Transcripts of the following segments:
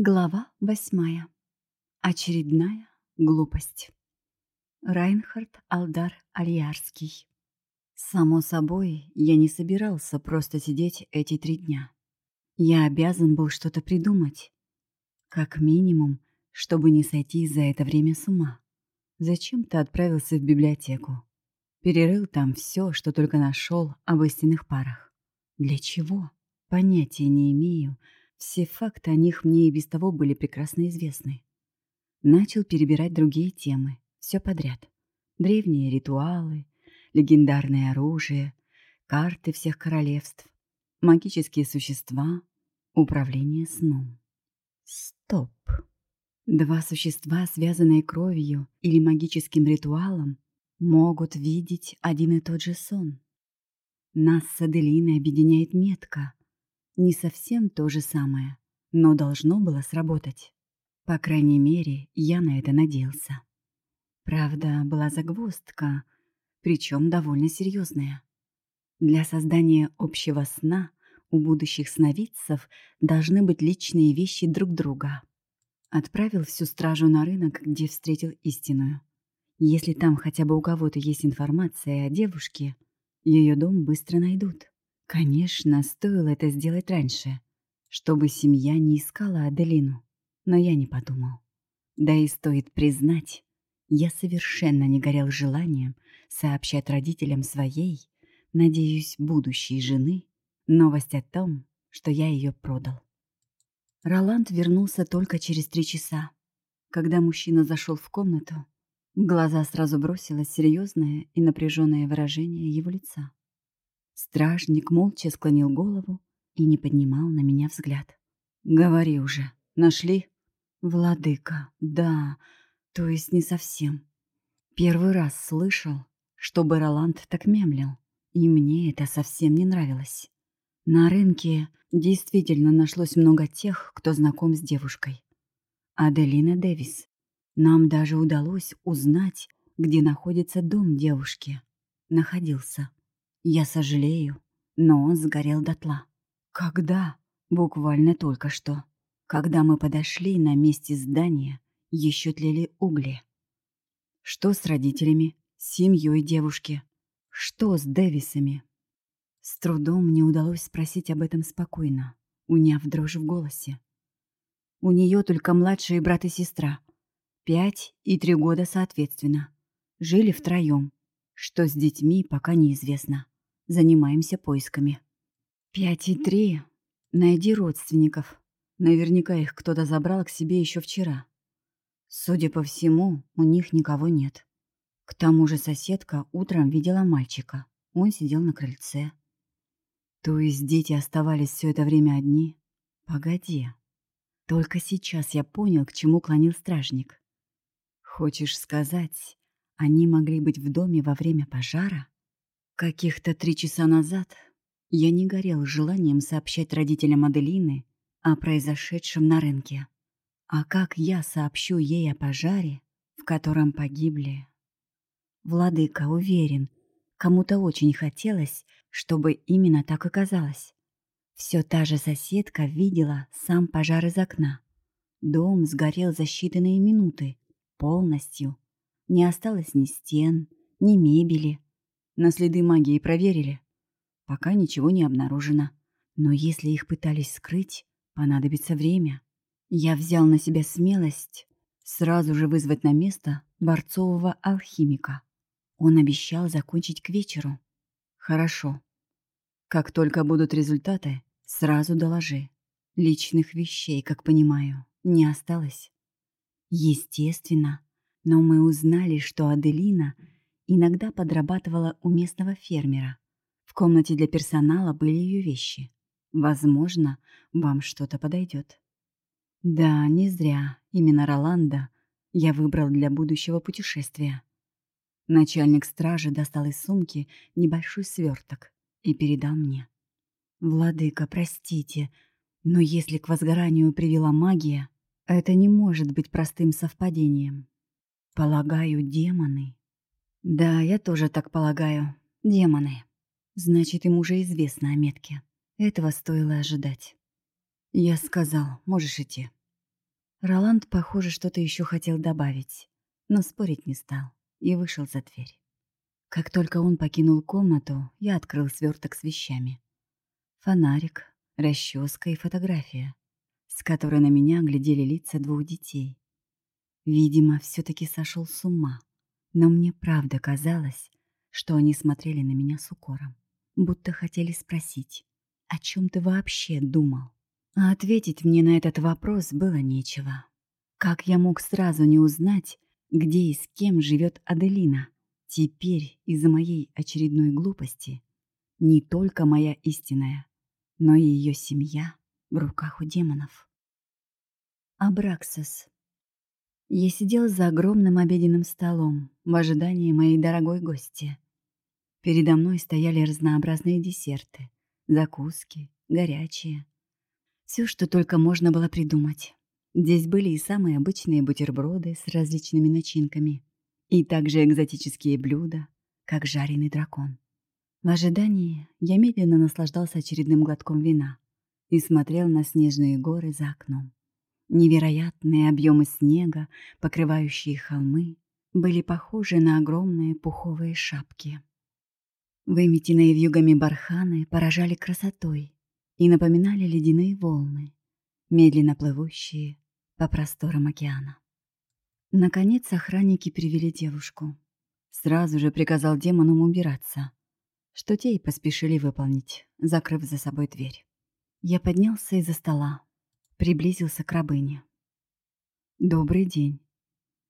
Глава восьмая. Очередная глупость. Райнхард Алдар Альярский. Само собой, я не собирался просто сидеть эти три дня. Я обязан был что-то придумать. Как минимум, чтобы не сойти за это время с ума. Зачем-то отправился в библиотеку. Перерыл там все, что только нашел об истинных парах. Для чего? Понятия не имею, все факты о них мне и без того были прекрасно известны. Начал перебирать другие темы, все подряд. Древние ритуалы, легендарное оружие, карты всех королевств, магические существа, управление сном. Стоп. Два существа, связанные кровью или магическим ритуалом, могут видеть один и тот же сон. Нас с Аделиной объединяет метка, не совсем то же самое, но должно было сработать. По крайней мере, я на это надеялся. Правда, была загвоздка, причем довольно серьезная. Для создания общего сна у будущих сновидцев должны быть личные вещи друг друга. Отправил всю стражу на рынок, где встретил истинную. Если там хотя бы у кого-то есть информация о девушке, ее дом быстро найдут. Конечно, стоило это сделать раньше, чтобы семья не искала Аделину, но я не подумал. Да и стоит признать, я совершенно не горел желанием сообщать родителям своей, надеюсь, будущей жены, новость о том, что я ее продал. Роланд вернулся только через три часа. Когда мужчина зашел в комнату, в глаза сразу бросилось серьезное и напряженное выражение его лица. Стражник молча склонил голову и не поднимал на меня взгляд. «Говори уже, нашли?» «Владыка, да, то есть не совсем. Первый раз слышал, чтобы Роланд так мямлил, и мне это совсем не нравилось. На рынке действительно нашлось много тех, кто знаком с девушкой. Аделина Дэвис. Нам даже удалось узнать, где находится дом девушки. Находился. Я сожалею, но он сгорел дотла. Когда? Буквально только что. Когда мы подошли, на месте здания еще тлели угли. Что с родителями, с семьей девушки? Что с Дэвисами? С трудом мне удалось спросить об этом спокойно, уняв дрожь в голосе. У нее только младшие брат и сестра. Пять и три года соответственно. Жили втроем. Что с детьми, пока неизвестно. Занимаемся поисками. Пять и три. Найди родственников. Наверняка их кто-то забрал к себе еще вчера. Судя по всему, у них никого нет. К тому же соседка утром видела мальчика. Он сидел на крыльце. То есть дети оставались все это время одни? Погоди. Только сейчас я понял, к чему клонил стражник. Хочешь сказать, они могли быть в доме во время пожара? Каких-то три часа назад я не горел желанием сообщать родителям Аделины о произошедшем на рынке. А как я сообщу ей о пожаре, в котором погибли? Владыка уверен, кому-то очень хотелось, чтобы именно так оказалось. Все та же соседка видела сам пожар из окна. Дом сгорел за считанные минуты, полностью. Не осталось ни стен, ни мебели, на следы магии проверили. Пока ничего не обнаружено. Но если их пытались скрыть, понадобится время. Я взял на себя смелость сразу же вызвать на место борцового алхимика. Он обещал закончить к вечеру. Хорошо. Как только будут результаты, сразу доложи. Личных вещей, как понимаю, не осталось. Естественно, но мы узнали, что Аделина — иногда подрабатывала у местного фермера. В комнате для персонала были ее вещи. Возможно, вам что-то подойдет. Да, не зря именно Роланда я выбрал для будущего путешествия. Начальник стражи достал из сумки небольшой сверток и передал мне. «Владыка, простите, но если к возгоранию привела магия, это не может быть простым совпадением. Полагаю, демоны да, я тоже так полагаю. Демоны. Значит, им уже известно о метке. Этого стоило ожидать. Я сказал, можешь идти. Роланд, похоже, что-то еще хотел добавить, но спорить не стал и вышел за дверь. Как только он покинул комнату, я открыл сверток с вещами. Фонарик, расческа и фотография, с которой на меня глядели лица двух детей. Видимо, все-таки сошел с ума, но мне правда казалось, что они смотрели на меня с укором, будто хотели спросить, о чем ты вообще думал? А ответить мне на этот вопрос было нечего. Как я мог сразу не узнать, где и с кем живет Аделина? Теперь из-за моей очередной глупости не только моя истинная, но и ее семья в руках у демонов. Абраксос. Я сидел за огромным обеденным столом в ожидании моей дорогой гости. Передо мной стояли разнообразные десерты, закуски, горячие. Все, что только можно было придумать. Здесь были и самые обычные бутерброды с различными начинками, и также экзотические блюда, как жареный дракон. В ожидании я медленно наслаждался очередным глотком вина и смотрел на снежные горы за окном. Невероятные объемы снега, покрывающие холмы, были похожи на огромные пуховые шапки. Выметенные вьюгами барханы поражали красотой и напоминали ледяные волны, медленно плывущие по просторам океана. Наконец охранники привели девушку. Сразу же приказал демонам убираться, что те и поспешили выполнить, закрыв за собой дверь. Я поднялся из-за стола, приблизился к рабыне. «Добрый день.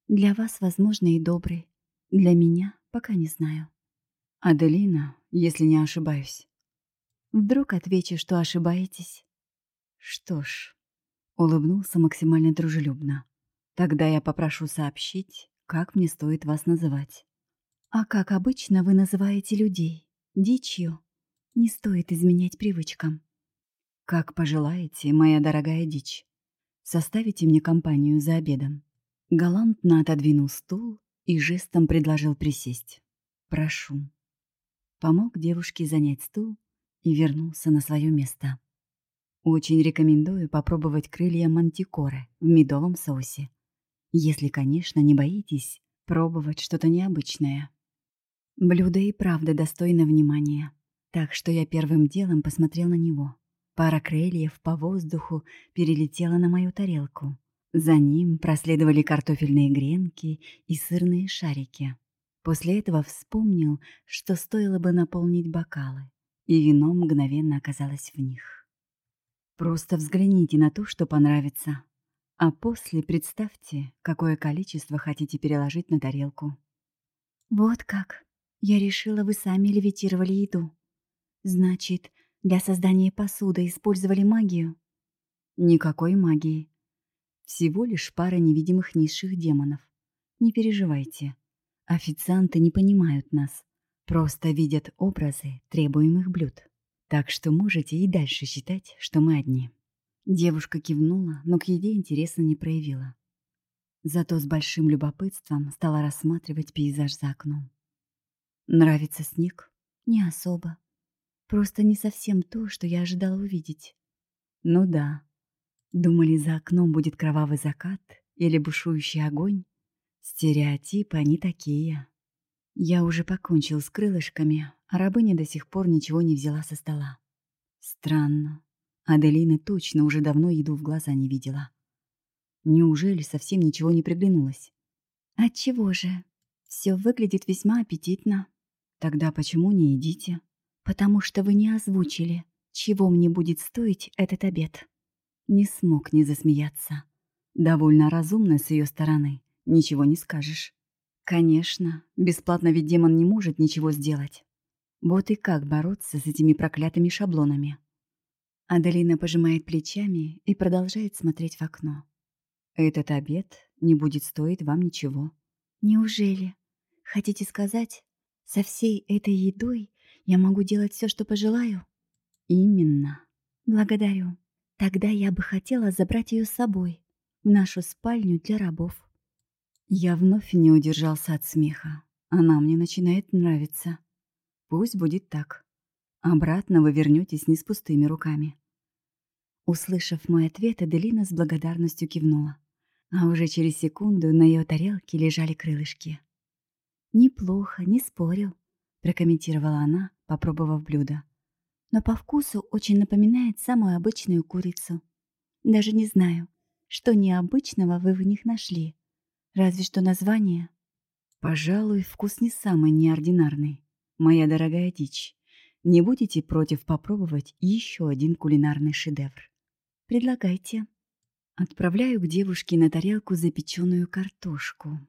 Для вас, возможно, и добрый. Для меня пока не знаю». «Аделина, если не ошибаюсь». «Вдруг отвечу, что ошибаетесь?» «Что ж», — улыбнулся максимально дружелюбно. Тогда я попрошу сообщить, как мне стоит вас называть. А как обычно вы называете людей? Дичью? Не стоит изменять привычкам. Как пожелаете, моя дорогая дичь. Составите мне компанию за обедом. Галантно отодвинул стул и жестом предложил присесть. Прошу. Помог девушке занять стул и вернулся на свое место. Очень рекомендую попробовать крылья мантикоры в медовом соусе. Если, конечно, не боитесь пробовать что-то необычное. Блюдо и правда достойно внимания. Так что я первым делом посмотрел на него. Пара крыльев по воздуху перелетела на мою тарелку. За ним проследовали картофельные гренки и сырные шарики. После этого вспомнил, что стоило бы наполнить бокалы, и вино мгновенно оказалось в них. Просто взгляните на то, что понравится, а после представьте, какое количество хотите переложить на тарелку. Вот как. Я решила, вы сами левитировали еду. Значит, для создания посуды использовали магию? Никакой магии. Всего лишь пара невидимых низших демонов. Не переживайте. Официанты не понимают нас. Просто видят образы требуемых блюд. Так что можете и дальше считать, что мы одни. Девушка кивнула, но к еде интереса не проявила. Зато с большим любопытством стала рассматривать пейзаж за окном. Нравится снег? Не особо. Просто не совсем то, что я ожидала увидеть. Ну да. Думали, за окном будет кровавый закат или бушующий огонь? Стереотипы они такие. Я уже покончил с крылышками, а рабыня до сих пор ничего не взяла со стола. Странно. Аделина точно уже давно еду в глаза не видела. Неужели совсем ничего не приглянулось? Отчего же? Все выглядит весьма аппетитно. Тогда почему не едите? Потому что вы не озвучили, чего мне будет стоить этот обед. Не смог не засмеяться. Довольно разумно с ее стороны, ничего не скажешь. Конечно, бесплатно ведь демон не может ничего сделать. Вот и как бороться с этими проклятыми шаблонами? Аделина пожимает плечами и продолжает смотреть в окно. «Этот обед не будет стоить вам ничего». «Неужели? Хотите сказать, со всей этой едой я могу делать все, что пожелаю?» «Именно». «Благодарю. Тогда я бы хотела забрать ее с собой в нашу спальню для рабов». Я вновь не удержался от смеха. Она мне начинает нравиться. Пусть будет так. Обратно вы вернетесь не с пустыми руками. Услышав мой ответ, Аделина с благодарностью кивнула. а уже через секунду на ее тарелке лежали крылышки. «Неплохо, не спорил», — прокомментировала она, попробовав блюдо. «Но по вкусу очень напоминает самую обычную курицу. Даже не знаю, что необычного вы в них нашли. Разве что название». «Пожалуй, вкус не самый неординарный, моя дорогая дичь. Не будете против попробовать еще один кулинарный шедевр? Предлагайте». Отправляю к девушке на тарелку запеченную картошку.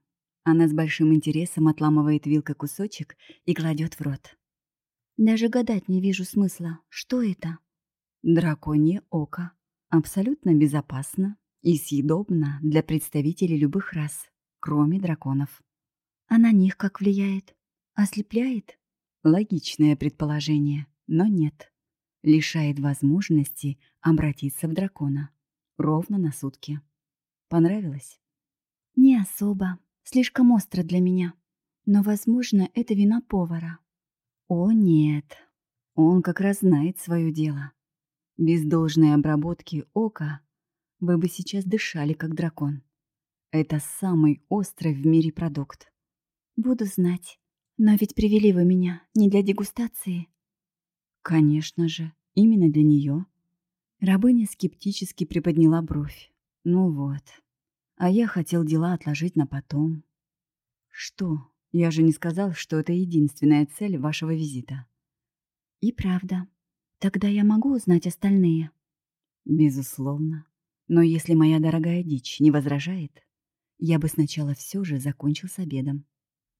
Она с большим интересом отламывает вилкой кусочек и кладет в рот. Даже гадать не вижу смысла. Что это? Драконье око. Абсолютно безопасно и съедобно для представителей любых рас, кроме драконов. А на них как влияет? Ослепляет? Логичное предположение, но нет. Лишает возможности обратиться в дракона. Ровно на сутки. Понравилось? Не особо. Слишком остро для меня. Но, возможно, это вина повара. О, нет. Он как раз знает свое дело. Без должной обработки ока вы бы сейчас дышали, как дракон. Это самый острый в мире продукт. Буду знать. Но ведь привели вы меня не для дегустации. Конечно же, именно для нее. Рабыня скептически приподняла бровь. Ну вот. А я хотел дела отложить на потом. Что? Я же не сказал, что это единственная цель вашего визита. И правда. Тогда я могу узнать остальные? Безусловно. Но если моя дорогая дичь не возражает, я бы сначала все же закончил с обедом.